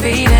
Baby.